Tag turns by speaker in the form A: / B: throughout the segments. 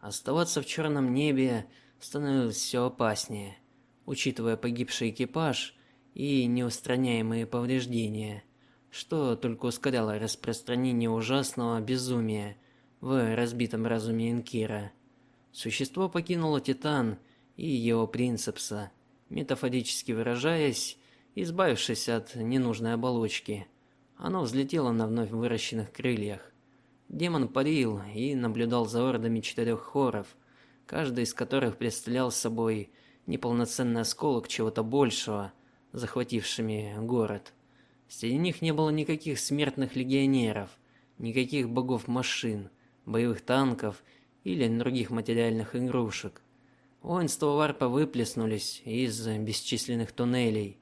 A: Оставаться в черном небе становилось все опаснее, учитывая погибший экипаж и неустраняемые повреждения, что только ускоряло распространение ужасного безумия в разбитом разуме Инкира. Существо покинуло Титан и его принципса, метафорически выражаясь, избавившись от ненужной оболочки. Оно взлетело на вновь выращенных крыльях. Демон парил и наблюдал за ордами четырех хоров, каждый из которых представлял собой неполноценный осколок чего-то большего, захватившими город. Среди них не было никаких смертных легионеров, никаких богов машин, боевых танков или других материальных игрушек. Воинства варпа выплеснулись из бесчисленных туннелей.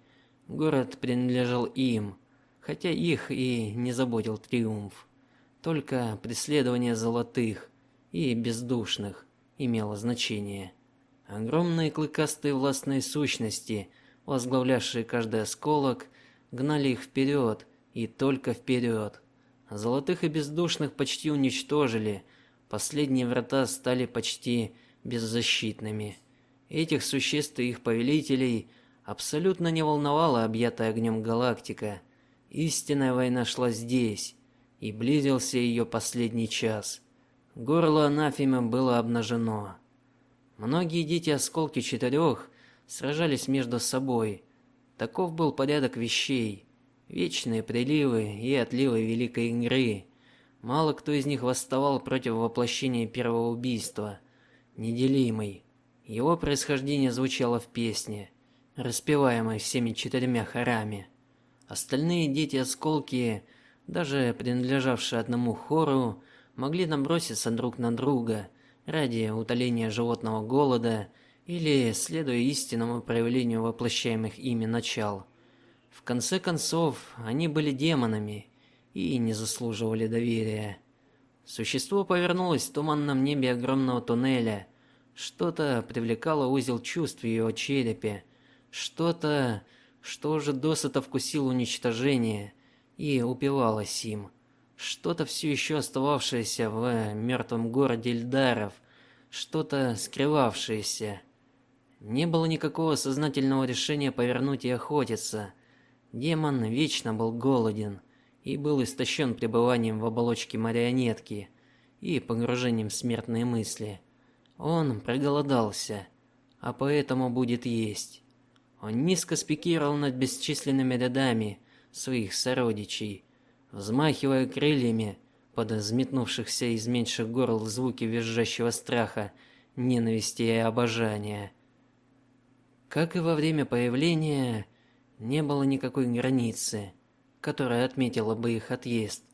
A: Город принадлежал им, хотя их и не заботил триумф. Только преследование золотых и бездушных имело значение. Огромные клыкастые властные сущности, возглавлявшие каждый осколок, гнали их вперед и только вперед. Золотых и бездушных почти уничтожили. Последние врата стали почти беззащитными. Этих существ и их повелителей абсолютно не волновала объятая огнем галактика. Истинная война шла здесь, и близился ее последний час. Горло анафемы было обнажено. Многие дети осколки четырех сражались между собой. Таков был порядок вещей. Вечные приливы и отливы великой игры. Мало кто из них восставал против воплощения первого убийства. Неделимый. Его происхождение звучало в песне, распеваемой всеми четырьмя хорами. Остальные дети осколки даже принадлежавшие одному хору, могли наброситься друг на друга ради утоления животного голода или следуя истинному проявлению воплощаемых ими начал. В конце концов, они были демонами и не заслуживали доверия. Существо повернулось в туманном небе огромного туннеля. Что-то привлекало узел чувств в ее черепе, что-то, что уже досыта вкусило уничтожение и упивалась им. Что-то все еще остававшееся в мертвом городе Эльдаров, что-то скрывавшееся. Не было никакого сознательного решения повернуть и охотиться. Демон вечно был голоден и был истощен пребыванием в оболочке марионетки и погружением в смертные мысли. Он проголодался, а поэтому будет есть. Он низко спикировал над бесчисленными рядами своих сородичей, взмахивая крыльями под взметнувшихся из меньших горл звуки визжащего страха, ненависти и обожания. Как и во время появления, не было никакой границы, которая отметила бы их отъезд.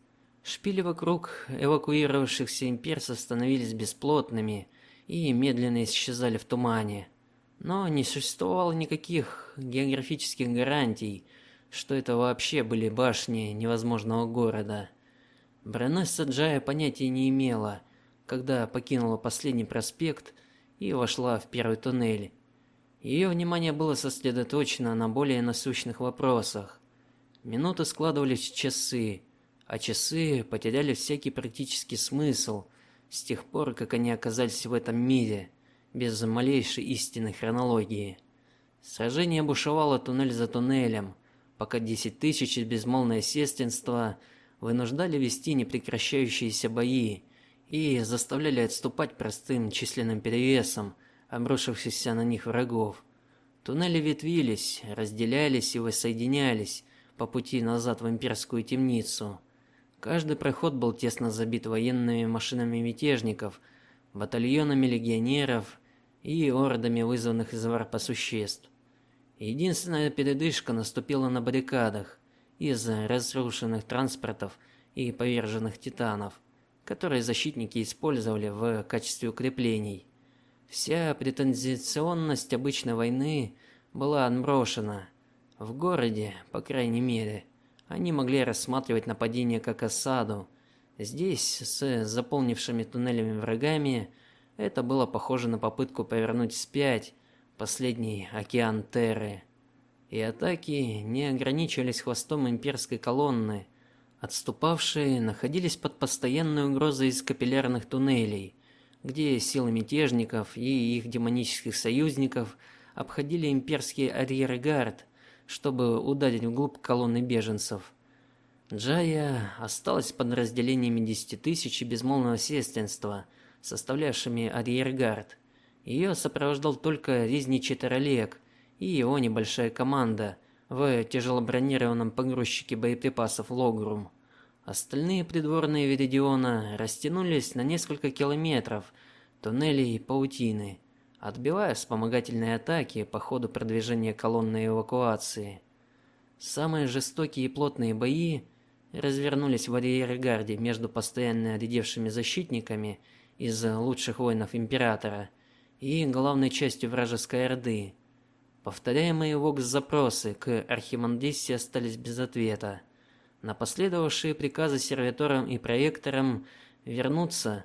A: Шпили вокруг эвакуировавшихся имперцев становились бесплотными и медленно исчезали в тумане. Но не существовало никаких географических гарантий, что это вообще были башни невозможного города. Бронесса Джая понятия не имела, когда покинула последний проспект и вошла в первый туннель. Ее внимание было сосредоточено на более насущных вопросах. Минуты складывались в часы, а часы потеряли всякий практический смысл с тех пор, как они оказались в этом мире без малейшей истинной хронологии. Сражение бушевало туннель за туннелем, пока десять тысяч и безмолвное сестринство вынуждали вести непрекращающиеся бои и заставляли отступать простым численным перевесом обрушившихся на них врагов. Туннели ветвились, разделялись и воссоединялись по пути назад в имперскую темницу. Каждый проход был тесно забит военными машинами мятежников, батальонами легионеров и ордами вызванных из варпа существ. Единственная передышка наступила на баррикадах из-за разрушенных транспортов и поверженных титанов, которые защитники использовали в качестве укреплений. Вся претензионность обычной войны была отброшена. В городе, по крайней мере, они могли рассматривать нападение как осаду. Здесь, с заполнившими туннелями врагами, это было похоже на попытку повернуть вспять последний океан Терры. И атаки не ограничивались хвостом имперской колонны. Отступавшие находились под постоянной угрозой из капиллярных туннелей, где силы мятежников и их демонических союзников обходили имперский арьергард, чтобы ударить вглубь колонны беженцев. Джая осталась под разделениями десяти тысяч безмолвного сестринства, составлявшими арьергард. Ее сопровождал только резничий Таралек и его небольшая команда в тяжелобронированном погрузчике боеприпасов Логрум. Остальные придворные Веридиона растянулись на несколько километров туннелей и паутины, отбивая вспомогательные атаки по ходу продвижения колонны эвакуации. Самые жестокие и плотные бои развернулись в арьергарде между постоянно редевшими защитниками из лучших воинов императора и главной частью вражеской орды. Повторяемые Вокс запросы к Архимандрисе остались без ответа. На последовавшие приказы сервиторам и проекторам вернуться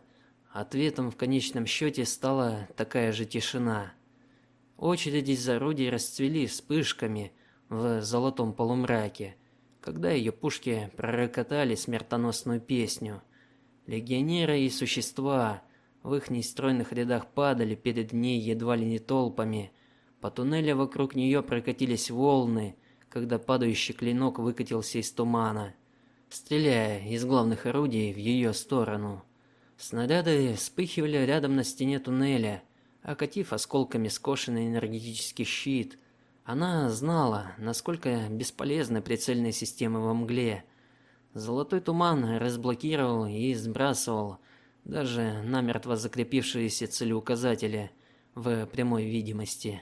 A: ответом в конечном счете стала такая же тишина. Очереди из орудий расцвели вспышками в золотом полумраке, когда ее пушки пророкотали смертоносную песню. Легионеры и существа в их нестройных рядах падали перед ней едва ли не толпами. По туннелю вокруг нее прокатились волны, когда падающий клинок выкатился из тумана, стреляя из главных орудий в ее сторону. Снаряды вспыхивали рядом на стене туннеля, окатив осколками скошенный энергетический щит. Она знала, насколько бесполезны прицельные системы во мгле. Золотой туман разблокировал и сбрасывал даже намертво закрепившиеся целеуказатели в прямой видимости.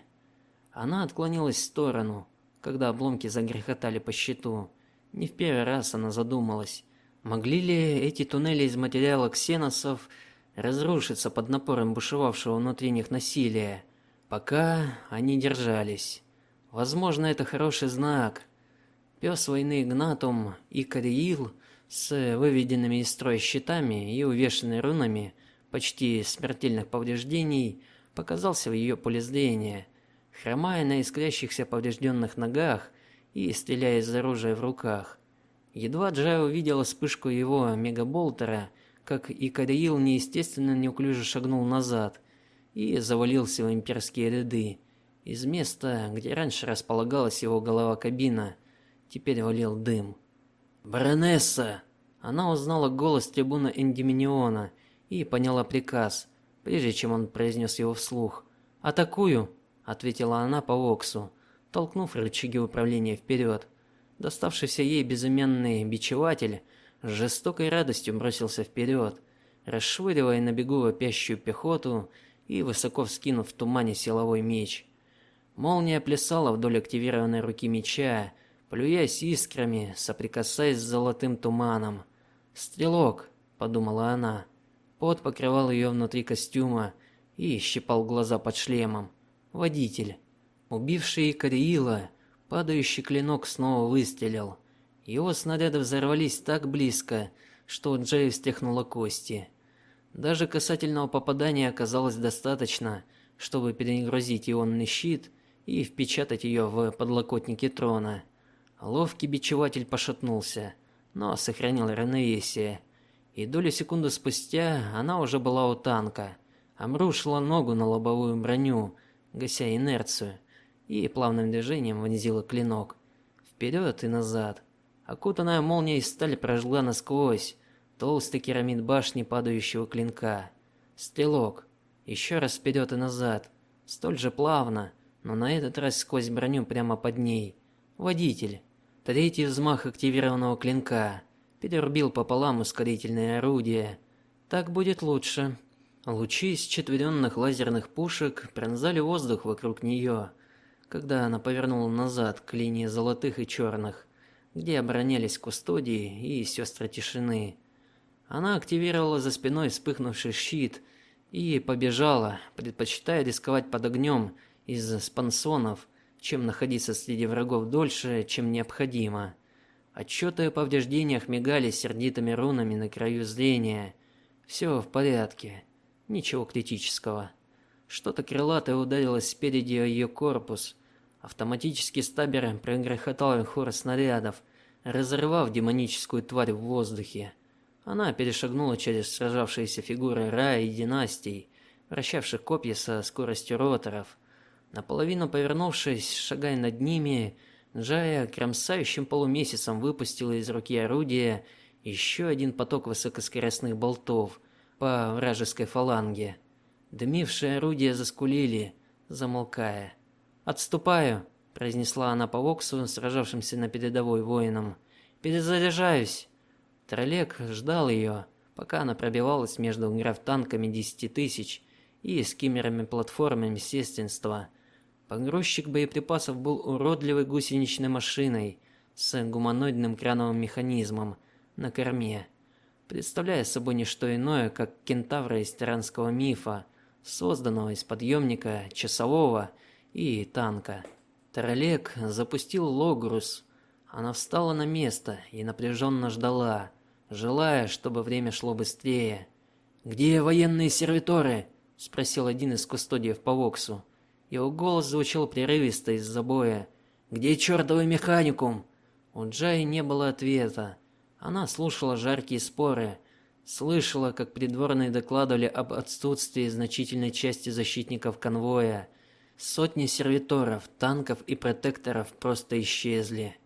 A: Она отклонилась в сторону, когда обломки загрохотали по щиту. Не в первый раз она задумалась, могли ли эти туннели из материала ксеносов разрушиться под напором бушевавшего внутри них насилия. Пока они держались. Возможно, это хороший знак. Пес войны Игнатум и Кариил с выведенными из строя щитами и увешанными рунами почти смертельных повреждений показался в ее поле зрения хромая на искрящихся поврежденных ногах и стреляя из оружия в руках. Едва Джай увидела вспышку его мегаболтера, как и Кариил неестественно неуклюже шагнул назад и завалился в имперские ряды. Из места, где раньше располагалась его голова-кабина, теперь валил дым. "Баронесса!" Она узнала голос трибуна Эндиминиона и поняла приказ, прежде чем он произнес его вслух. "Атакую!" ответила она по Оксу, толкнув рычаги управления вперед. Доставшийся ей безымянный бичеватель с жестокой радостью бросился вперед, расшвыривая на бегу вопящую пехоту и высоко вскинув в тумане силовой меч. Молния плясала вдоль активированной руки меча, плюясь искрами, соприкасаясь с золотым туманом. "Стрелок", подумала она. Пот покрывал ее внутри костюма и щипал глаза под шлемом водитель. Убивший Кариила, падающий клинок снова выстрелил. Его снаряды взорвались так близко, что у Джея кости. Даже касательного попадания оказалось достаточно, чтобы перегрузить ионный щит и впечатать ее в подлокотники трона. Ловкий бичеватель пошатнулся, но сохранил равновесие. И долю секунды спустя она уже была у танка, обрушила ногу на лобовую броню гася инерцию, и плавным движением вонзила клинок вперед и назад. Окутанная молнией сталь прожгла насквозь толстый керамид башни падающего клинка. Стрелок еще раз вперед и назад, столь же плавно, но на этот раз сквозь броню прямо под ней. Водитель. Третий взмах активированного клинка перерубил пополам ускорительное орудие. Так будет лучше. Лучи из четверенных лазерных пушек пронзали воздух вокруг нее, когда она повернула назад к линии золотых и черных, где оборонялись кустодии и сестры тишины. Она активировала за спиной вспыхнувший щит и побежала, предпочитая рисковать под огнем из спансонов, чем находиться среди врагов дольше, чем необходимо. Отчеты о повреждениях мигали сердитыми рунами на краю зрения. Все в порядке. Ничего критического. Что-то крылатое ударилось спереди о ее корпус. Автоматический стабер прогрохотал хор снарядов, разорвав демоническую тварь в воздухе. Она перешагнула через сражавшиеся фигуры Ра и династий, вращавших копья со скоростью роторов. Наполовину повернувшись, шагая над ними, Джая кромсающим полумесяцем выпустила из руки орудия еще один поток высокоскоростных болтов по вражеской фаланге. Дымившие орудия заскулили, замолкая. "Отступаю", произнесла она по воксу, сражавшимся на передовой воинам. "Перезаряжаюсь". Троллек ждал ее, пока она пробивалась между графтанками десяти тысяч и скиммерами-платформами сестринства. Погрузчик боеприпасов был уродливой гусеничной машиной с гуманоидным крановым механизмом на корме, представляя собой не что иное, как кентавра из тиранского мифа, созданного из подъемника, часового и танка. Троллек запустил Логрус. Она встала на место и напряженно ждала, желая, чтобы время шло быстрее. "Где военные сервиторы?" спросил один из кустодиев по Воксу. Его голос звучал прерывисто из-за боя. "Где чертовый механикум?" У Джай не было ответа. Она слушала жаркие споры, слышала, как придворные докладывали об отсутствии значительной части защитников конвоя. Сотни сервиторов, танков и протекторов просто исчезли.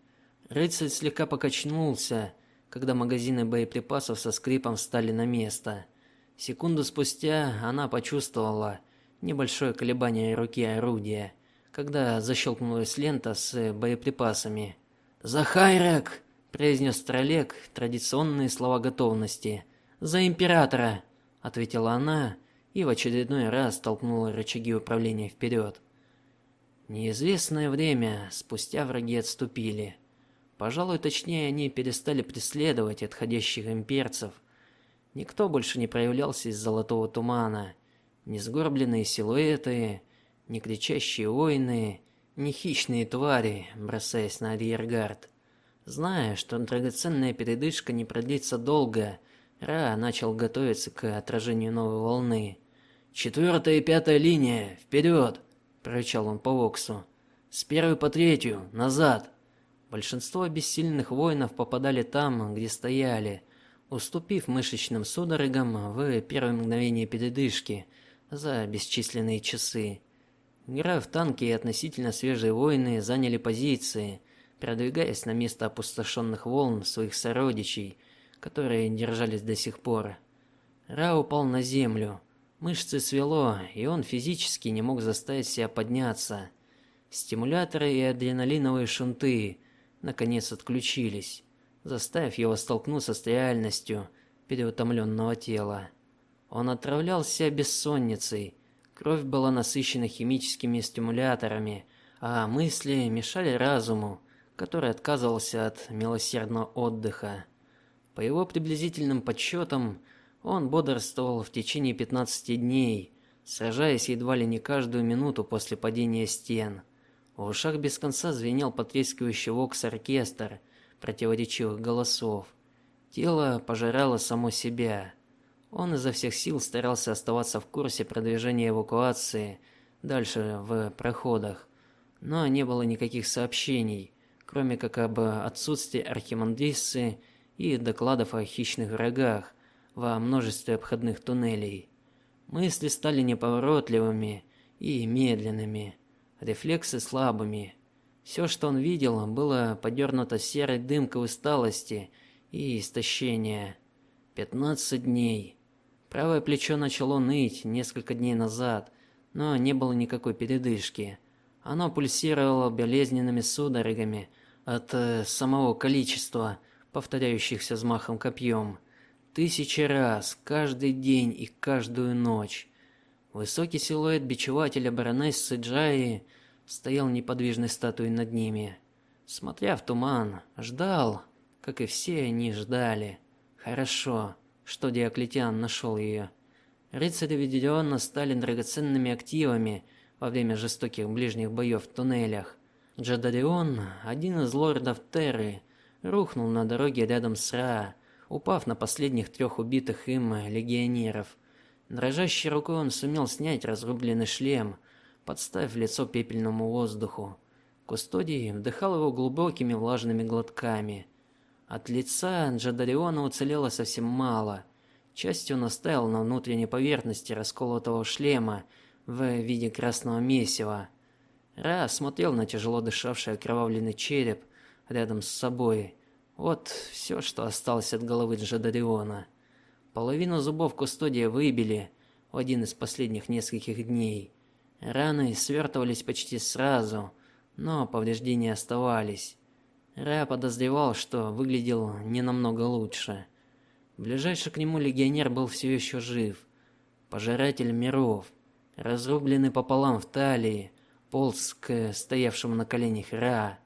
A: Рыцарь слегка покачнулся, когда магазины боеприпасов со скрипом встали на место. Секунду спустя она почувствовала небольшое колебание руки орудия, когда защелкнулась лента с боеприпасами. "Захайрек!" произнес Тролек традиционные слова готовности. "За императора!" ответила она и в очередной раз толкнула рычаги управления вперед. Неизвестное время спустя враги отступили. Пожалуй, точнее, они перестали преследовать отходящих имперцев. Никто больше не проявлялся из золотого тумана. Ни сгорбленные силуэты, ни кричащие воины, ни хищные твари, бросаясь на арьергард. Зная, что драгоценная передышка не продлится долго, Ра начал готовиться к отражению новой волны. «Четвертая и пятая линия, вперед!» – прорычал он по Воксу. «С первой по третью, назад!» Большинство бессильных воинов попадали там, где стояли, уступив мышечным судорогам в первое мгновение передышки за бесчисленные часы. Игра в танки и относительно свежие воины заняли позиции, продвигаясь на место опустошенных волн своих сородичей, которые держались до сих пор. Ра упал на землю. Мышцы свело, и он физически не мог заставить себя подняться. Стимуляторы и адреналиновые шунты наконец отключились, заставив его столкнуться с реальностью переутомленного тела. Он отравлялся бессонницей. Кровь была насыщена химическими стимуляторами, а мысли мешали разуму, который отказывался от милосердного отдыха. По его приблизительным подсчетам, он бодрствовал в течение 15 дней, сражаясь едва ли не каждую минуту после падения стен. В ушах без конца звенел потрескивающий вокс-оркестр противоречивых голосов. Тело пожирало само себя. Он изо всех сил старался оставаться в курсе продвижения эвакуации дальше в проходах, но не было никаких сообщений, кроме как об отсутствии архимандриссы и докладов о хищных врагах во множестве обходных туннелей. Мысли стали неповоротливыми и медленными рефлексы слабыми. Все, что он видел, было подернуто серой дымкой усталости и истощения. Пятнадцать дней. Правое плечо начало ныть несколько дней назад, но не было никакой передышки. Оно пульсировало болезненными судорогами от э, самого количества повторяющихся взмахом копьем. Тысячи раз, каждый день и каждую ночь. Высокий силуэт бичевателя баронессы Джаи стоял неподвижной статуей над ними, смотря в туман, ждал, как и все они ждали. Хорошо, что Диоклетиан нашел ее. Рыцари Ведиона стали драгоценными активами во время жестоких ближних боев в туннелях. Джадарион, один из лордов Терры, рухнул на дороге рядом с Ра, упав на последних трех убитых им легионеров. Дрожащей рукой он сумел снять разрубленный шлем, подставив лицо пепельному воздуху. Кустодий вдыхал его глубокими влажными глотками. От лица Джадариона уцелело совсем мало. Частью он оставил на внутренней поверхности расколотого шлема в виде красного месива. Ра смотрел на тяжело дышавший окровавленный череп рядом с собой. Вот все, что осталось от головы Джадариона. Половину зубов кустодия выбили в один из последних нескольких дней. Раны свертывались почти сразу, но повреждения оставались. Ра подозревал, что выглядел не намного лучше. Ближайший к нему легионер был все еще жив. Пожиратель миров, разрубленный пополам в талии, полз к стоявшему на коленях Ра.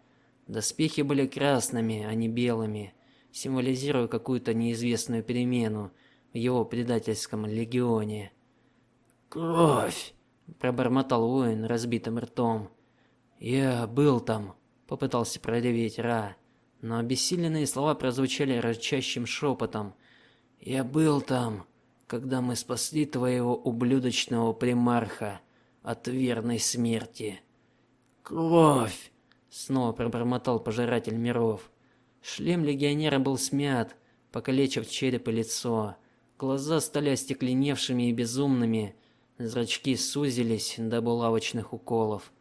A: Доспехи были красными, а не белыми, символизируя какую-то неизвестную перемену в его предательском легионе. Кровь, пробормотал воин разбитым ртом. Я был там, попытался прореветь Ра, но обессиленные слова прозвучали рычащим шепотом. Я был там, когда мы спасли твоего ублюдочного примарха от верной смерти. Кровь, снова пробормотал пожиратель миров. Шлем легионера был смят, покалечив череп и лицо. Глаза стали остекленевшими и безумными, зрачки сузились до булавочных уколов.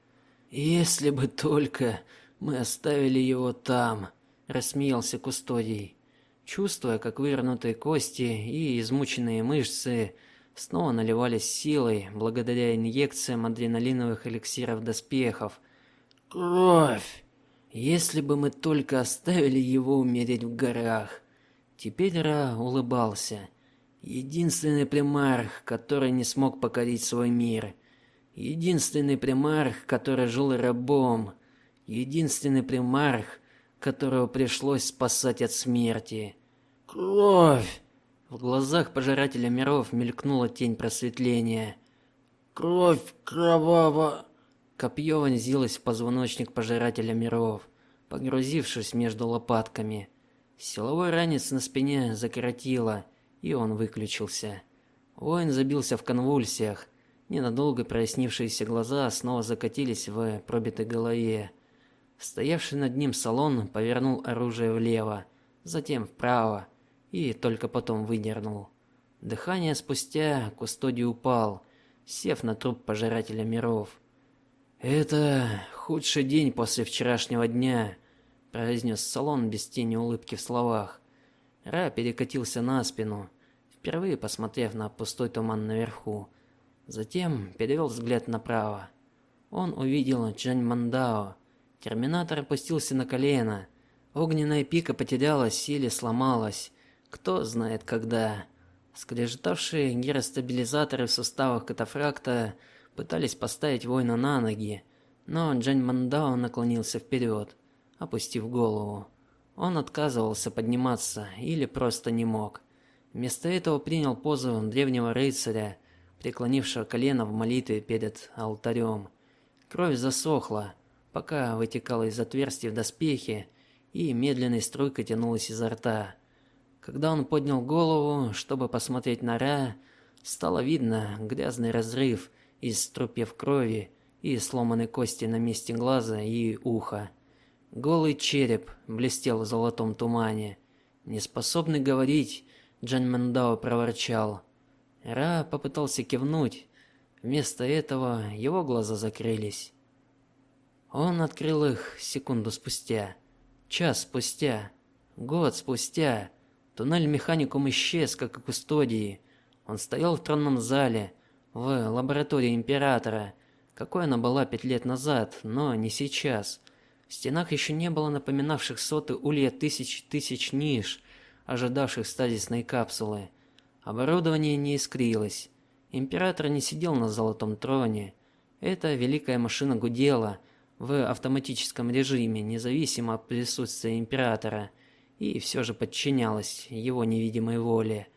A: Если бы только мы оставили его там, рассмеялся кустодий, чувствуя, как вывернутые кости и измученные мышцы снова наливались силой благодаря инъекциям адреналиновых эликсиров доспехов. Кровь. Если бы мы только оставили его умереть в горах. Теперь Ра улыбался. Единственный примарх, который не смог покорить свой мир. Единственный примарх, который жил рабом. Единственный примарх, которого пришлось спасать от смерти. Кровь. В глазах пожирателя миров мелькнула тень просветления. Кровь кроваво. Копье вонзилось в позвоночник пожирателя миров, погрузившись между лопатками. Силовой ранец на спине закоротило, и он выключился. Воин забился в конвульсиях. Ненадолго прояснившиеся глаза снова закатились в пробитой голове. Стоявший над ним салон повернул оружие влево, затем вправо и только потом выдернул. Дыхание спустя кустодий упал, сев на труп пожирателя миров. Это худший день после вчерашнего дня, произнес салон без тени улыбки в словах. Ра перекатился на спину, впервые посмотрев на пустой туман наверху. Затем перевел взгляд направо. Он увидел Джань Мандао. Терминатор опустился на колено. Огненная пика потерялась или сломалась, кто знает когда. Скрежетавшие гиростабилизаторы в суставах катафракта пытались поставить воина на ноги, но Джань Мандао наклонился вперед, опустив голову. Он отказывался подниматься или просто не мог. Вместо этого принял позу древнего рыцаря, преклонившего колено в молитве перед алтарем. Кровь засохла, пока вытекала из отверстий в доспехе и медленной струйкой тянулась изо рта. Когда он поднял голову, чтобы посмотреть на Ра, стало видно грязный разрыв из струпьев крови и сломанной кости на месте глаза и уха. Голый череп блестел в золотом тумане. Неспособный говорить, Джан Мандао проворчал. Ра попытался кивнуть. Вместо этого его глаза закрылись. Он открыл их секунду спустя, час спустя, год спустя. Туннель механикум исчез, как и кустодии. Он стоял в тронном зале, в лаборатории императора, какой она была пять лет назад, но не сейчас. В стенах еще не было напоминавших соты улья тысяч тысяч ниш, ожидавших стазисной капсулы. Оборудование не искрилось. Император не сидел на золотом троне. Эта великая машина гудела в автоматическом режиме, независимо от присутствия императора, и все же подчинялась его невидимой воле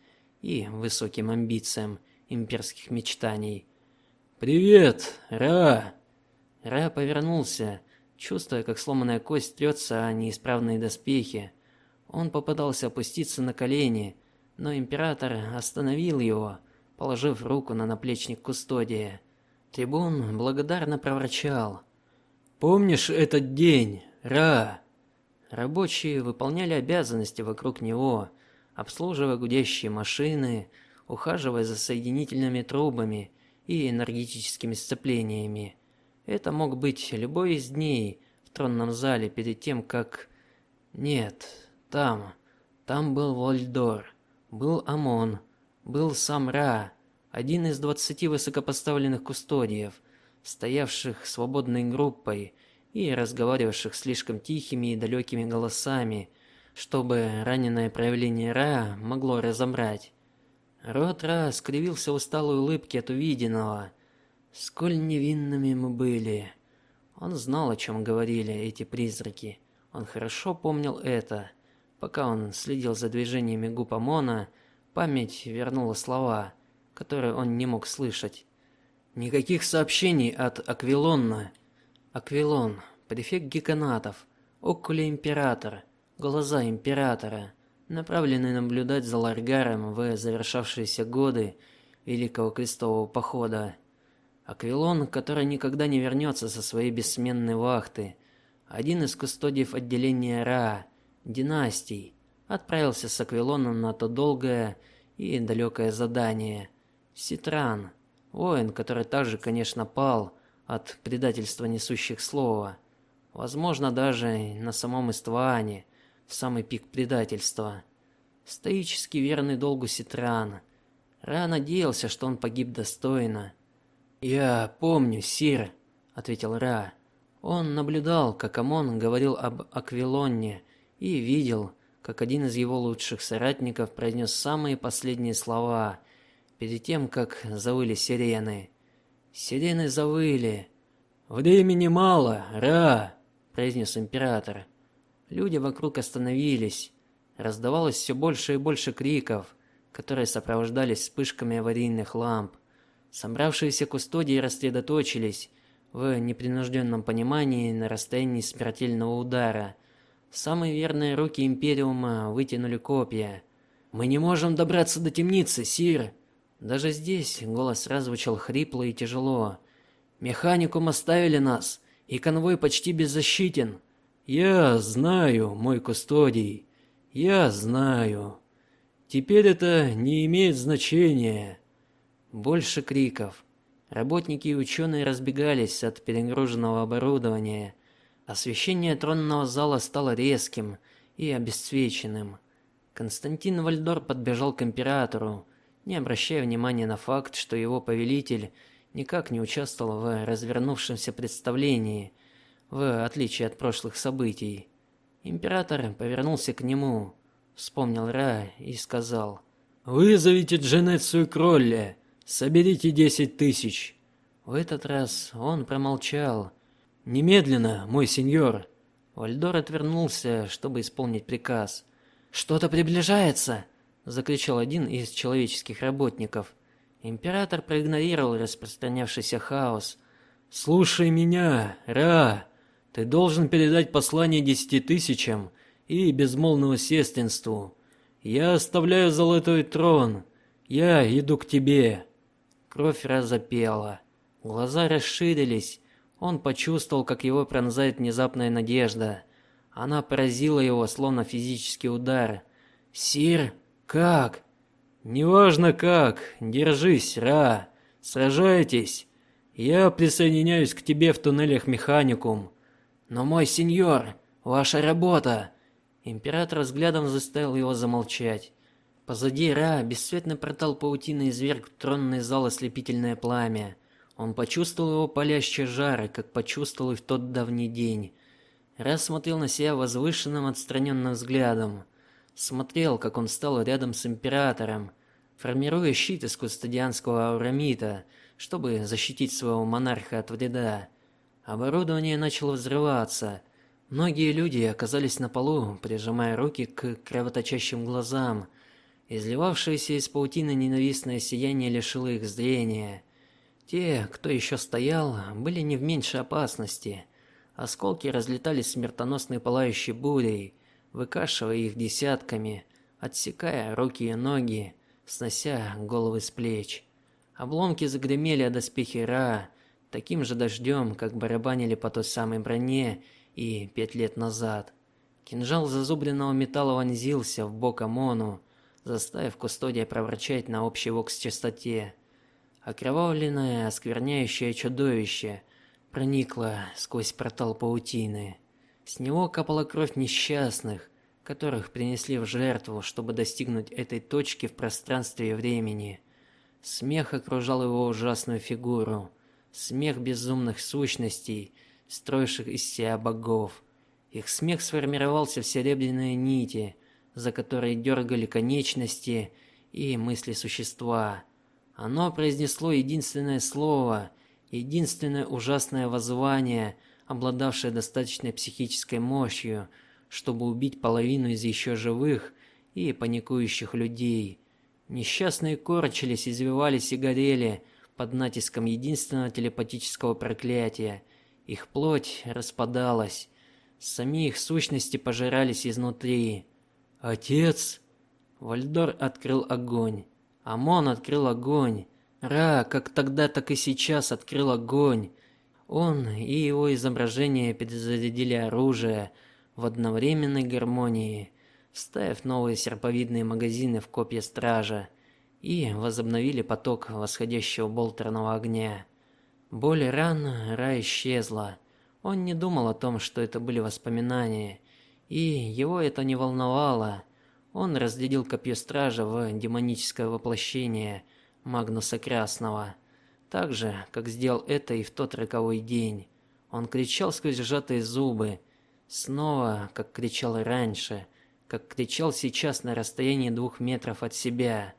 A: и высоким амбициям имперских мечтаний. "Привет, Ра". Ра повернулся чувствуя, как сломанная кость трется о неисправные доспехи. Он попытался опуститься на колени, но император остановил его, положив руку на наплечник кустодия. Трибун благодарно проворчал: "Помнишь этот день, Ра?" Рабочие выполняли обязанности вокруг него, обслуживая гудящие машины, ухаживая за соединительными трубами и энергетическими сцеплениями. Это мог быть любой из дней в тронном зале перед тем, как Нет, там, там был Вольдор, был Амон, был сам Ра, один из двадцати высокопоставленных кустодиев, стоявших свободной группой и разговаривавших слишком тихими и далекими голосами, чтобы раненое проявление Ра могло разобрать. Рот Ра скривился усталой улыбки от увиденного. Сколь невинными мы были. Он знал, о чем говорили эти призраки. Он хорошо помнил это. Пока он следил за движениями губ Амона, память вернула слова, которые он не мог слышать. Никаких сообщений от Аквилонна. Аквилон, префект геканатов, окули императора, глаза императора, направленный наблюдать за Ларгаром в завершавшиеся годы Великого крестового похода. Аквилон, который никогда не вернется со своей бессменной вахты, один из кустодиев отделения Ра, династий, отправился с Аквилоном на то долгое и далекое задание. Ситран, воин, который также, конечно, пал от предательства несущих слова, возможно, даже на самом Истване, в самый пик предательства. Стоически верный долгу Ситран. Ра надеялся, что он погиб достойно, "Я помню, сир", ответил Ра. Он наблюдал, как Амон говорил об Аквилонне и видел, как один из его лучших соратников произнес самые последние слова перед тем, как завыли сирены. Сирены завыли. "Времени мало, Ра", произнес император. Люди вокруг остановились. Раздавалось все больше и больше криков, которые сопровождались вспышками аварийных ламп. Собравшиеся кустодии рассредоточились в непринужденном понимании на расстоянии смертельного удара. Самые верные руки Империума вытянули копья. Мы не можем добраться до темницы, сир. Даже здесь голос раззвучал хрипло и тяжело. Механикум оставили нас, и конвой почти беззащитен. Я знаю, мой кустодий. Я знаю. Теперь это не имеет значения. Больше криков. Работники и ученые разбегались от перегруженного оборудования. Освещение тронного зала стало резким и обесцвеченным. Константин Вальдор подбежал к императору, не обращая внимания на факт, что его повелитель никак не участвовал в развернувшемся представлении, в отличие от прошлых событий. Император повернулся к нему, вспомнил Ра и сказал: "Вызовите Дженецию Кролля". Соберите десять тысяч. В этот раз он промолчал. Немедленно, мой сеньор. Вальдор отвернулся, чтобы исполнить приказ. Что-то приближается, закричал один из человеческих работников. Император проигнорировал распространявшийся хаос. Слушай меня, Ра. Ты должен передать послание десяти тысячам и безмолвному сестринству. Я оставляю золотой трон. Я иду к тебе. Кровь разопела. Глаза расширились. Он почувствовал, как его пронзает внезапная надежда. Она поразила его словно физический удар. "Сир, как?" "Неважно как. Держись, Ра. Сражайтесь. Я присоединяюсь к тебе в туннелях Механикум. Но мой сеньор, ваша работа." Император взглядом заставил его замолчать. Позади Ра бесцветный портал паутины изверг в тронный зал ослепительное пламя. Он почувствовал его палящие жары, как почувствовал и в тот давний день. Ра смотрел на себя возвышенным отстраненным взглядом, смотрел, как он стал рядом с императором, формируя щит из кустодианского аурамита, чтобы защитить своего монарха от вреда. Оборудование начало взрываться. Многие люди оказались на полу, прижимая руки к кровоточащим глазам. Изливавшееся из паутины ненавистное сияние лишило их зрения. Те, кто еще стоял, были не в меньшей опасности. Осколки разлетались смертоносной пылающей бурей, выкашивая их десятками, отсекая руки и ноги, снося головы с плеч. Обломки загремели о доспехи Ра, таким же дождем, как барабанили по той самой броне и пять лет назад. Кинжал зазубренного металла вонзился в бок Амону, заставив кустодия проворчать на общей вокс-частоте. Окровавленное, оскверняющее чудовище проникло сквозь портал паутины. С него капала кровь несчастных, которых принесли в жертву, чтобы достигнуть этой точки в пространстве и времени. Смех окружал его ужасную фигуру, смех безумных сущностей, строивших из себя богов. Их смех сформировался в серебряные нити, за которые дергали конечности и мысли существа. Оно произнесло единственное слово, единственное ужасное воззвание, обладавшее достаточной психической мощью, чтобы убить половину из еще живых и паникующих людей. Несчастные корчились, извивались и горели под натиском единственного телепатического проклятия. Их плоть распадалась, сами их сущности пожирались изнутри. Отец Вальдор открыл огонь. Амон открыл огонь. Ра, как тогда, так и сейчас открыл огонь. Он и его изображение перезарядили оружие в одновременной гармонии, вставив новые серповидные магазины в копья стража и возобновили поток восходящего болтерного огня. Боль ран Ра исчезла. Он не думал о том, что это были воспоминания, и его это не волновало. Он разделил копье стража в демоническое воплощение Магнуса Красного, так же, как сделал это и в тот роковой день. Он кричал сквозь сжатые зубы, снова, как кричал и раньше, как кричал сейчас на расстоянии двух метров от себя.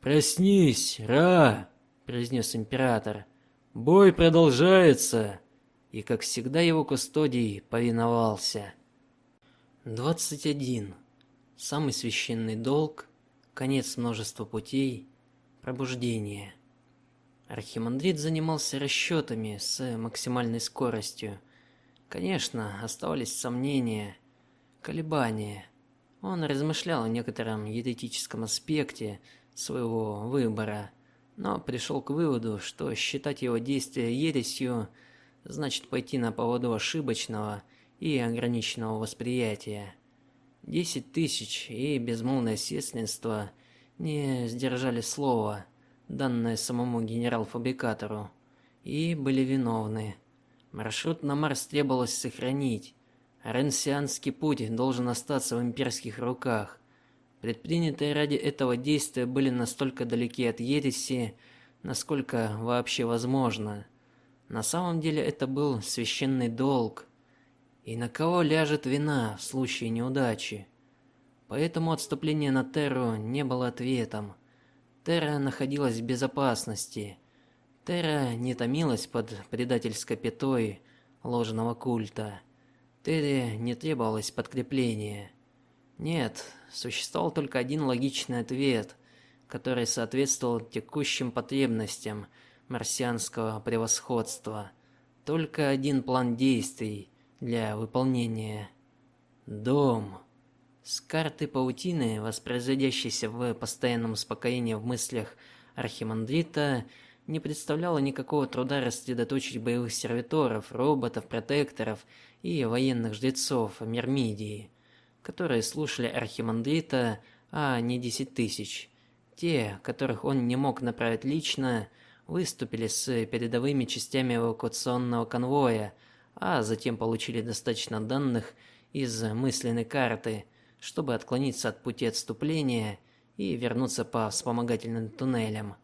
A: "Проснись, Ра!" произнес император. "Бой продолжается!" И как всегда его кустодий повиновался. 21. Самый священный долг, конец множества путей, пробуждение. Архимандрит занимался расчетами с максимальной скоростью. Конечно, оставались сомнения, колебания. Он размышлял о некотором еретическом аспекте своего выбора, но пришел к выводу, что считать его действия ересью значит пойти на поводу ошибочного и ограниченного восприятия. Десять тысяч и безмолвное сестринство не сдержали слова, данное самому генерал-фабрикатору, и были виновны. Маршрут на Марс требовалось сохранить. Ренсианский путь должен остаться в имперских руках. Предпринятые ради этого действия были настолько далеки от ереси, насколько вообще возможно. На самом деле это был священный долг, и на кого ляжет вина в случае неудачи? Поэтому отступление на Терру не было ответом. Терра находилась в безопасности. Терра не томилась под предательской пятой ложного культа. Терре не требовалось подкрепление. Нет, существовал только один логичный ответ, который соответствовал текущим потребностям марсианского превосходства. Только один план действий, для выполнения. Дом. С карты паутины, воспроизводящейся в постоянном успокоении в мыслях архимандрита, не представляло никакого труда рассредоточить боевых сервиторов, роботов, протекторов и военных жрецов Мермидии, которые слушали архимандрита, а не десять тысяч. Те, которых он не мог направить лично, выступили с передовыми частями эвакуационного конвоя, а затем получили достаточно данных из мысленной карты, чтобы отклониться от пути отступления и вернуться по вспомогательным туннелям.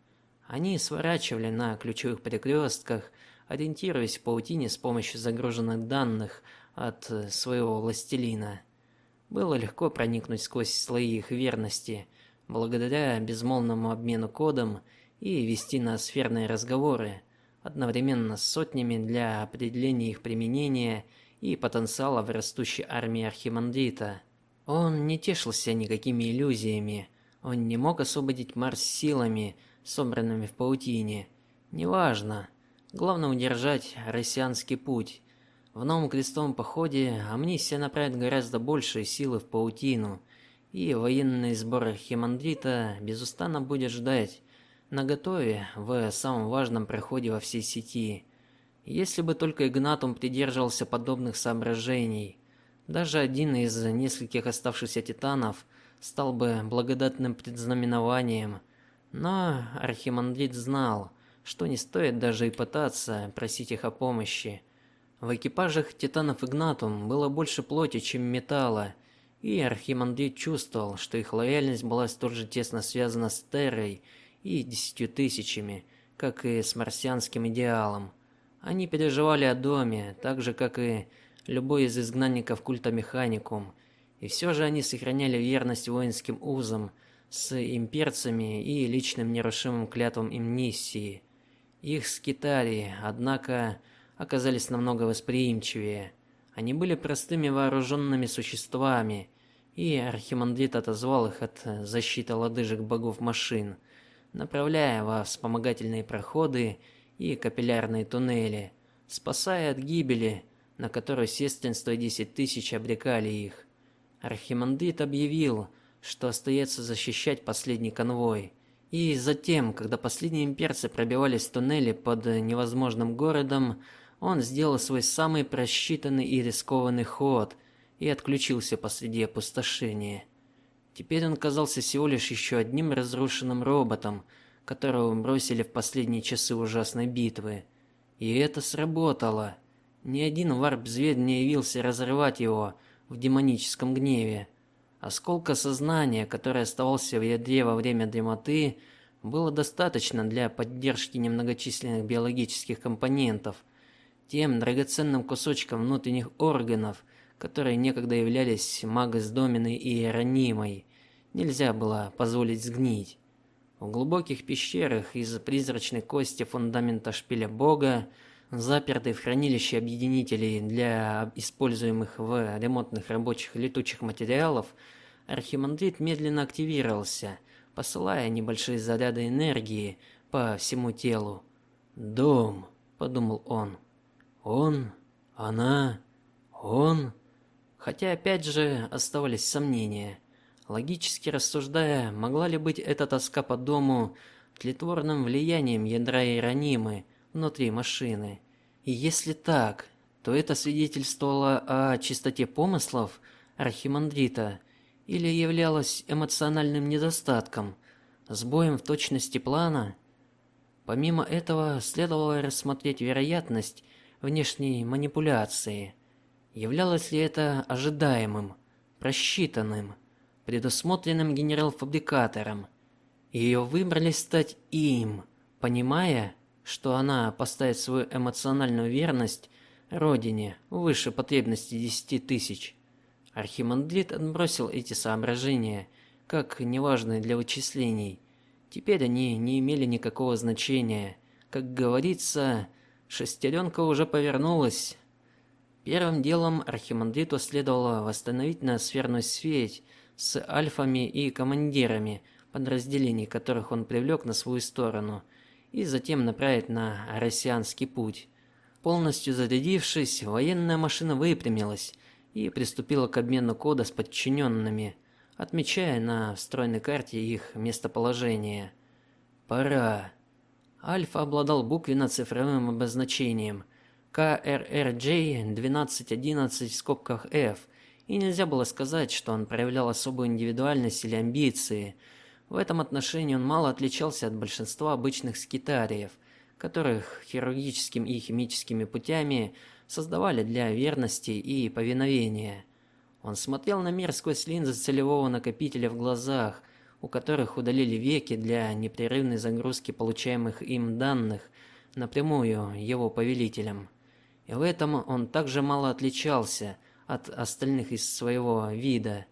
A: Они сворачивали на ключевых перекрестках, ориентируясь в паутине с помощью загруженных данных от своего властелина. Было легко проникнуть сквозь слои их верности, благодаря безмолвному обмену кодом и вести ноосферные разговоры одновременно с сотнями для определения их применения и потенциала в растущей армии Архимандрита. Он не тешился никакими иллюзиями. Он не мог освободить Марс силами, собранными в паутине. Неважно. Главное удержать россианский путь. В новом крестовом походе Амнисия направит гораздо большие силы в паутину, и военный сбор Архимандрита безустанно будет ждать, наготове в самом важном проходе во всей сети. Если бы только Игнатум придерживался подобных соображений, Даже один из нескольких оставшихся титанов стал бы благодатным предзнаменованием, но Архимандрит знал, что не стоит даже и пытаться просить их о помощи. В экипажах титанов Игнатум было больше плоти, чем металла, и Архимандрит чувствовал, что их лояльность была столь же тесно связана с Террой и десятью тысячами, как и с марсианским идеалом. Они переживали о доме, так же как и любой из изгнанников культа Механикум, и все же они сохраняли верность воинским узам с имперцами и личным нерушимым клятвам имнисии. Их скитали, однако, оказались намного восприимчивее. Они были простыми вооруженными существами, и Архимандрит отозвал их от защиты лодыжек богов машин, направляя во вспомогательные проходы и капиллярные туннели, спасая от гибели, на которую сестринство десять тысяч обрекали их. Архимандрит объявил, что остается защищать последний конвой. И затем, когда последние имперцы пробивались в туннели под невозможным городом, он сделал свой самый просчитанный и рискованный ход и отключился посреди опустошения. Теперь он казался всего лишь еще одним разрушенным роботом, которого бросили в последние часы ужасной битвы. И это сработало. Ни один варп-зверь не явился разрывать его в демоническом гневе. Осколка сознания, который оставался в ядре во время дремоты, было достаточно для поддержки немногочисленных биологических компонентов, тем драгоценным кусочком внутренних органов, которые некогда являлись магос доминой и ранимой, нельзя было позволить сгнить. В глубоких пещерах из призрачной кости фундамента шпиля Бога, запертый в хранилище объединителей для используемых в ремонтных рабочих летучих материалов, архимандрит медленно активировался, посылая небольшие заряды энергии по всему телу. "Дом", подумал он. Он, она, он. Хотя опять же оставались сомнения. Логически рассуждая, могла ли быть эта тоска по дому тлетворным влиянием ядра Иеронимы внутри машины? И если так, то это свидетельствовало о чистоте помыслов архимандрита или являлось эмоциональным недостатком, сбоем в точности плана. Помимо этого, следовало рассмотреть вероятность внешней манипуляции. Являлось ли это ожидаемым, просчитанным, предусмотренным генерал-фабрикатором? Ее выбрали стать им, понимая, что она поставит свою эмоциональную верность родине выше потребностей десяти тысяч. Архимандрит отбросил эти соображения, как неважные для вычислений. Теперь они не имели никакого значения. Как говорится, Шестеренка уже повернулась. Первым делом архимандриту следовало восстановить ноосферную связь с альфами и командирами подразделений, которых он привлек на свою сторону, и затем направить на россианский путь. Полностью зарядившись, военная машина выпрямилась и приступила к обмену кода с подчиненными, отмечая на встроенной карте их местоположение. Пора. Альфа обладал буквенно-цифровым обозначением КРРJ 1211 в скобках F, и нельзя было сказать, что он проявлял особую индивидуальность или амбиции. В этом отношении он мало отличался от большинства обычных скитариев, которых хирургическими и химическими путями создавали для верности и повиновения. Он смотрел на мир сквозь линзы целевого накопителя в глазах, у которых удалили веки для непрерывной загрузки получаемых им данных напрямую его повелителям. И в этом он также мало отличался от остальных из своего вида.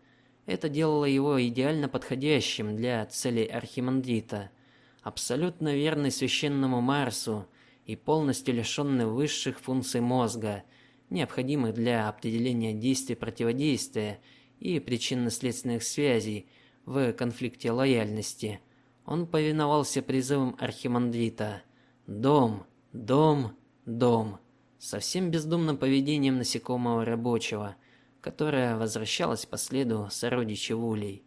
A: Это делало его идеально подходящим для целей архимандрита, абсолютно верный священному Марсу и полностью лишенный высших функций мозга, необходимых для определения действий противодействия и причинно-следственных связей в конфликте лояльности. Он повиновался призывам архимандрита: "Дом, дом, дом", совсем бездумным поведением насекомого рабочего, которое возвращалось по следу сородича Вулей.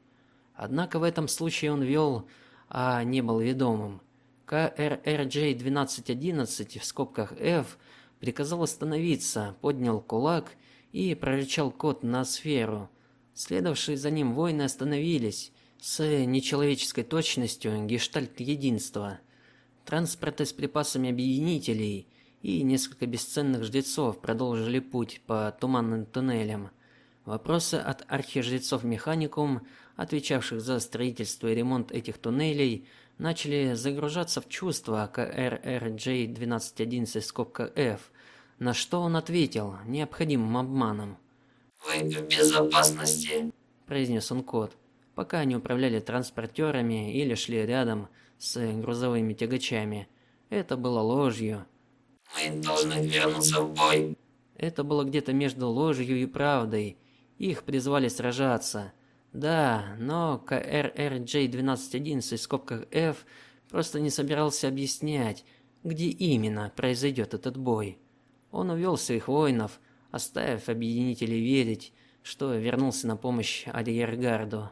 A: Однако в этом случае он вел, а не был ведомым. КРРJ 1211 в скобках F приказал остановиться, поднял кулак и прорычал код на сферу. Следовавшие за ним воины остановились с нечеловеческой точностью гештальт единства. Транспорты с припасами объединителей и несколько бесценных жрецов продолжили путь по туманным туннелям. Вопросы от архижрецов Механикум, отвечавших за строительство и ремонт этих туннелей, начали загружаться в чувства КРРJ1211 скобка F, на что он ответил необходимым обманом.
B: Вы в безопасности,
A: произнес он код, пока они управляли транспортерами или шли рядом с грузовыми тягачами. Это было ложью.
B: Мы должны вернуться в бой.
A: Это было где-то между ложью и правдой. Их призвали сражаться. Да, но КРРJ1211 в скобках F просто не собирался объяснять, где именно произойдет этот бой. Он увел своих воинов, оставив объединителей верить, что вернулся на помощь Адьергарду.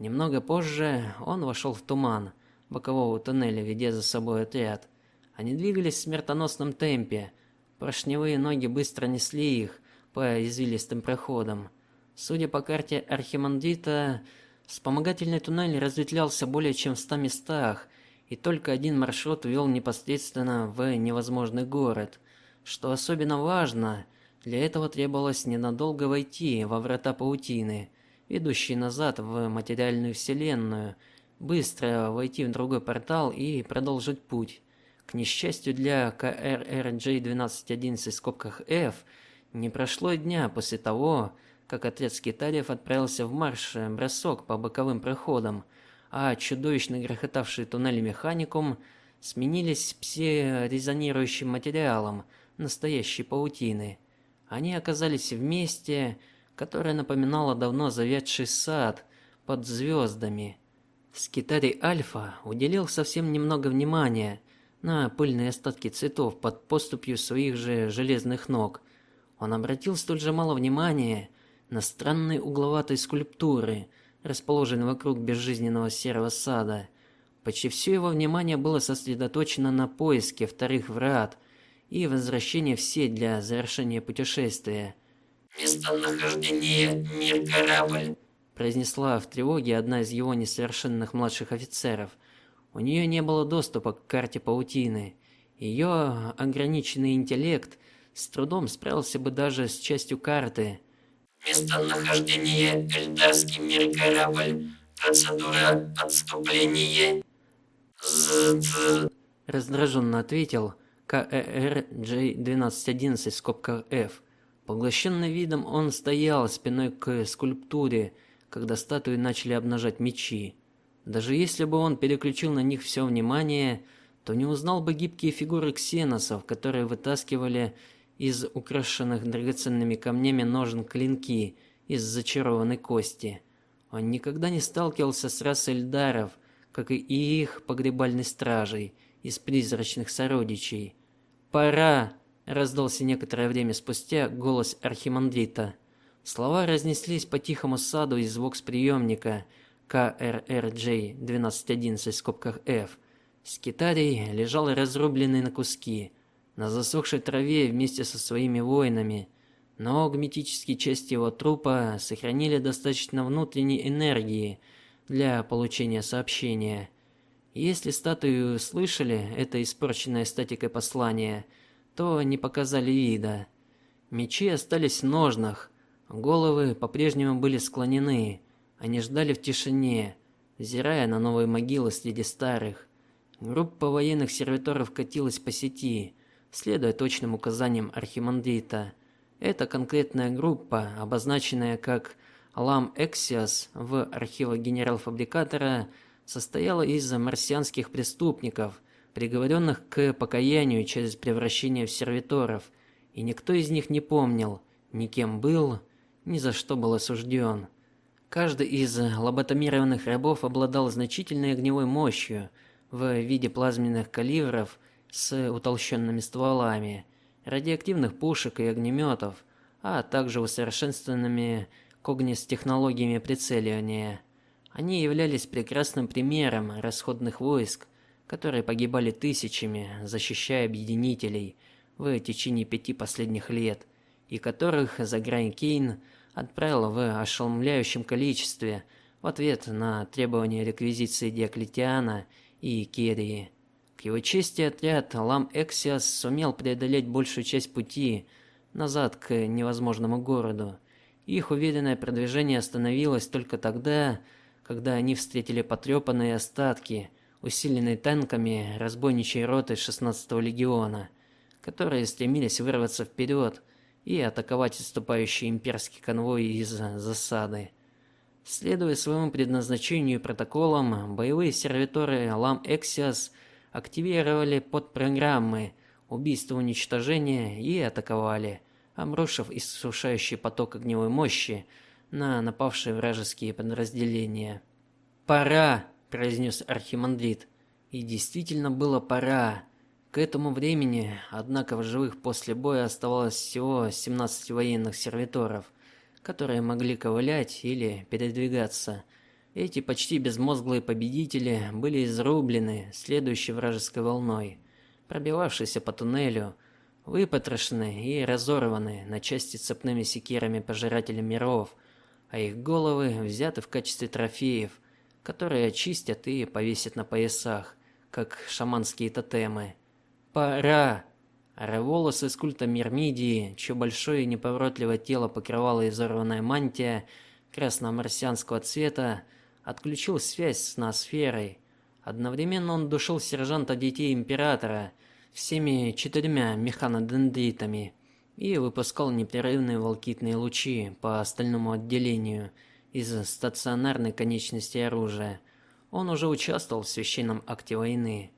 A: Немного позже он вошел в туман бокового туннеля, ведя за собой отряд. Они двигались в смертоносном темпе. Поршневые ноги быстро несли их по извилистым проходам. Судя по карте Архимандрита, вспомогательный туннель разветвлялся более чем в ста местах, и только один маршрут вел непосредственно в невозможный город. Что особенно важно, для этого требовалось ненадолго войти во врата паутины, ведущие назад в материальную вселенную, быстро войти в другой портал и продолжить путь. К несчастью для КРРJ1211 в скобках F, не прошло и дня после того, как отряд скитариев отправился в марш-бросок по боковым проходам, а чудовищно грохотавшие туннели механикум сменились пси-резонирующим материалом настоящей паутины. Они оказались в месте, которое напоминало давно завядший сад под звездами. Скитарий Альфа уделил совсем немного внимания на пыльные остатки цветов под поступью своих же железных ног. Он обратил столь же мало внимания на странные угловатые скульптуры, расположенные вокруг безжизненного серого сада. Почти все его внимание было сосредоточено на поиске вторых врат и возвращении в сеть для завершения путешествия.
B: Местонахождение мир корабль,
A: произнесла в тревоге одна из его несовершенных младших офицеров. У нее не было доступа к карте паутины. Ее ограниченный интеллект с трудом справился бы даже с частью карты,
B: Местонахождение Эльдарский мир корабль. Процедура отступления. З
A: раздраженно ответил КЭР J1211 в скобках F. Поглощенный видом он стоял спиной к скульптуре, когда статуи начали обнажать мечи. Даже если бы он переключил на них все внимание, то не узнал бы гибкие фигуры ксеносов, которые вытаскивали из украшенных драгоценными камнями ножен клинки из зачарованной кости. Он никогда не сталкивался с расой эльдаров, как и их погребальной стражей из призрачных сородичей. "Пора", раздался некоторое время спустя голос архимандрита. Слова разнеслись по тихому саду из вокс-приемника КРРJ 1211 в скобках F. Скитарий лежал разрубленный на куски на засохшей траве вместе со своими воинами, но гметические части его трупа сохранили достаточно внутренней энергии для получения сообщения. Если статуи слышали это испорченное статикой послание, то не показали вида. Мечи остались в ножнах, головы по-прежнему были склонены. Они ждали в тишине, взирая на новые могилы среди старых. Группа военных сервиторов катилась по сети, следуя точным указаниям архимандрита. Эта конкретная группа, обозначенная как Лам Эксиас в архивах генерал-фабрикатора, состояла из марсианских преступников, приговоренных к покаянию через превращение в сервиторов, и никто из них не помнил, ни кем был, ни за что был осужден. Каждый из лоботомированных рабов обладал значительной огневой мощью в виде плазменных калибров с утолщенными стволами, радиоактивных пушек и огнеметов, а также усовершенствованными когнис-технологиями прицеливания. Они являлись прекрасным примером расходных войск, которые погибали тысячами, защищая объединителей в течение пяти последних лет, и которых Заграй Кейн отправил в ошеломляющем количестве в ответ на требования реквизиции Диоклетиана и Кирии. К его чести, отряд Лам Эксиас сумел преодолеть большую часть пути назад к невозможному городу. Их уверенное продвижение остановилось только тогда, когда они встретили потрепанные остатки, усиленные танками разбойничьей роты 16-го легиона, которые стремились вырваться вперед и атаковать отступающий имперский конвой из засады. Следуя своему предназначению и протоколам, боевые сервиторы Лам Эксиас активировали подпрограммы убийства уничтожения и атаковали, обрушив иссушающий поток огневой мощи на напавшие вражеские подразделения. "Пора", произнес архимандрит. И действительно было пора. К этому времени, однако, в живых после боя оставалось всего 17 военных сервиторов, которые могли ковылять или передвигаться. Эти почти безмозглые победители были изрублены следующей вражеской волной, пробивавшейся по туннелю, выпотрошены и разорваны на части цепными секирами пожирателей миров, а их головы взяты в качестве трофеев, которые очистят и повесят на поясах, как шаманские тотемы. Пора. Револос из культа Мирмидии, чье большое и неповоротливое тело покрывала изорванная мантия красно-марсианского цвета, отключил связь с ноосферой. Одновременно он душил сержанта детей императора всеми четырьмя механодендритами и выпускал непрерывные волкитные лучи по остальному отделению из стационарной конечности оружия. Он уже участвовал в священном акте войны.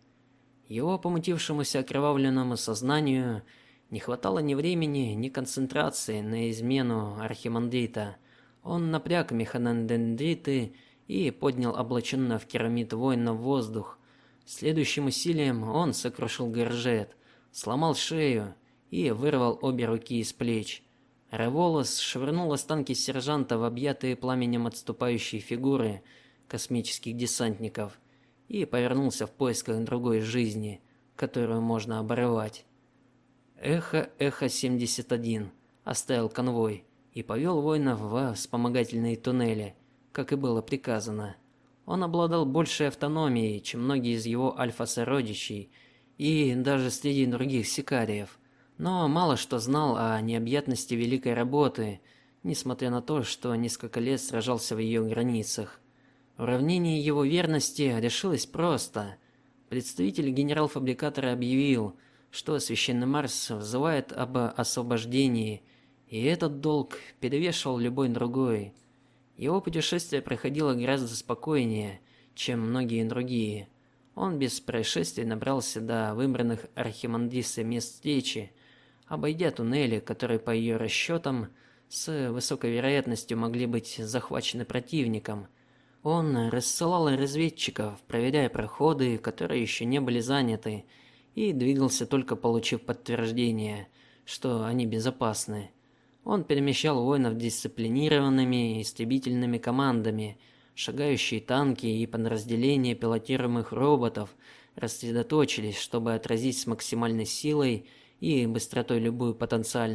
A: Его помутившемуся окровавленному сознанию не хватало ни времени, ни концентрации на измену архимандрита. Он напряг механодендриты и поднял облаченного в керамид воина в воздух. Следующим усилием он сокрушил горжет, сломал шею и вырвал обе руки из плеч. Револос швырнул останки сержанта в объятые пламенем отступающие фигуры космических десантников и повернулся в поисках другой жизни, которую можно оборвать. Эхо Эхо 71 оставил конвой и повел воинов в вспомогательные туннели, как и было приказано. Он обладал большей автономией, чем многие из его альфа-сородичей, и даже среди других сикариев, но мало что знал о необъятности великой работы, несмотря на то, что несколько лет сражался в ее границах. Уравнение его верности решилось просто. Представитель генерал-фабрикатора объявил, что священный Марс взывает об освобождении, и этот долг перевешивал любой другой. Его путешествие проходило гораздо спокойнее, чем многие другие. Он без происшествий набрался до выбранных архимандрисой мест встречи, обойдя туннели, которые по ее расчетам с высокой вероятностью могли быть захвачены противником – он рассылал разведчиков, проверяя проходы, которые еще не были заняты, и двигался только получив подтверждение, что они безопасны. Он перемещал воинов дисциплинированными истребительными командами, шагающие танки и подразделения пилотируемых роботов рассредоточились, чтобы отразить с максимальной силой и быстротой любую потенциальную